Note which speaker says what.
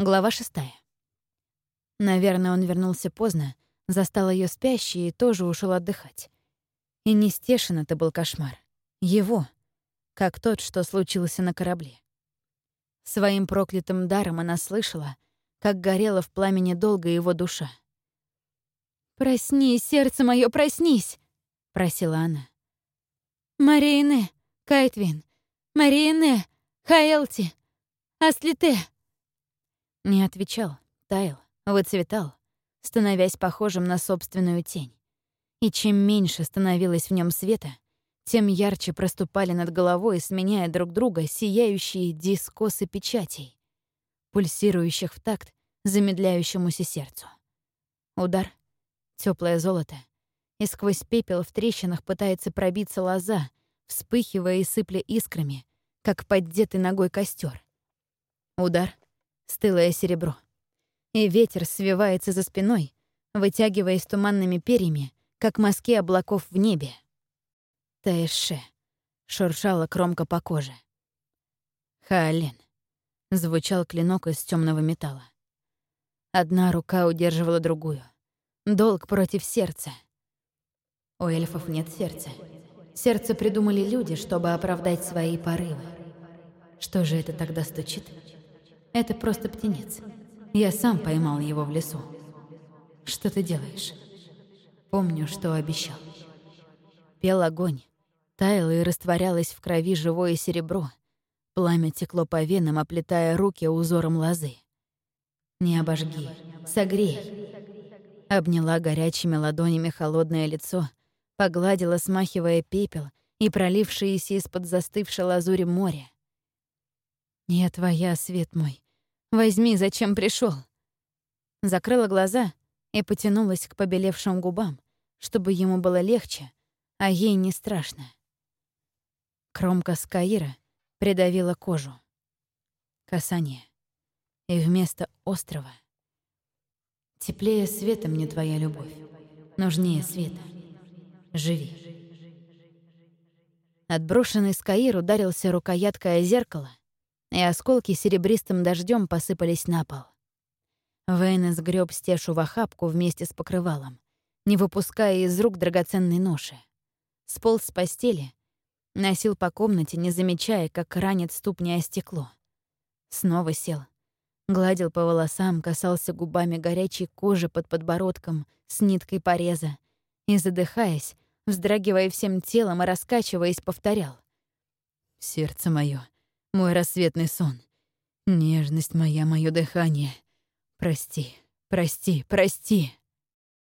Speaker 1: Глава шестая. Наверное, он вернулся поздно, застал ее спящей и тоже ушел отдыхать. И не Стешин это был кошмар. Его, как тот, что случился на корабле. Своим проклятым даром она слышала, как горела в пламени долго его душа. «Проснись, сердце мое, проснись!» — просила она. «Мариене, Кайтвин, Мариене, Хаэлти, Аслите!» Не отвечал, таял, выцветал, становясь похожим на собственную тень. И чем меньше становилось в нем света, тем ярче проступали над головой, сменяя друг друга сияющие дискосы печатей, пульсирующих в такт замедляющемуся сердцу. Удар, теплое золото, и сквозь пепел в трещинах пытается пробиться лоза, вспыхивая и сыпля искрами, как поддетый ногой костер. Удар, стылое серебро. И ветер свивается за спиной, вытягиваясь туманными перьями, как мазки облаков в небе. Таэше. Шуршала кромка по коже. Хаолен. Звучал клинок из темного металла. Одна рука удерживала другую. Долг против сердца. У эльфов нет сердца. Сердце придумали люди, чтобы оправдать свои порывы. Что же это тогда стучит? Это просто птенец. Я сам поймал его в лесу. Что ты делаешь? Помню, что обещал. Пел огонь. Таяло и растворялось в крови живое серебро. Пламя текло по венам, оплетая руки узором лозы. «Не обожги, согрей!» Обняла горячими ладонями холодное лицо, погладила, смахивая пепел и пролившиеся из-под застывшей лазури море. «Я твоя, свет мой. Возьми, зачем пришел. Закрыла глаза и потянулась к побелевшим губам, чтобы ему было легче, а ей не страшно. Кромка Скаира придавила кожу. Касание. И вместо острова Теплее света мне твоя любовь. Нужнее света. Живи. Отброшенный Скаир ударился рукояткой о зеркало, и осколки серебристым дождем посыпались на пол. Вейн сгреб стешу в охапку вместе с покрывалом, не выпуская из рук драгоценной ноши. Сполз с постели, носил по комнате, не замечая, как ранит ступни о стекло. Снова сел. Гладил по волосам, касался губами горячей кожи под подбородком с ниткой пореза и, задыхаясь, вздрагивая всем телом и раскачиваясь, повторял. «Сердце мое, мой рассветный сон. Нежность моя, мое дыхание. Прости, прости, прости.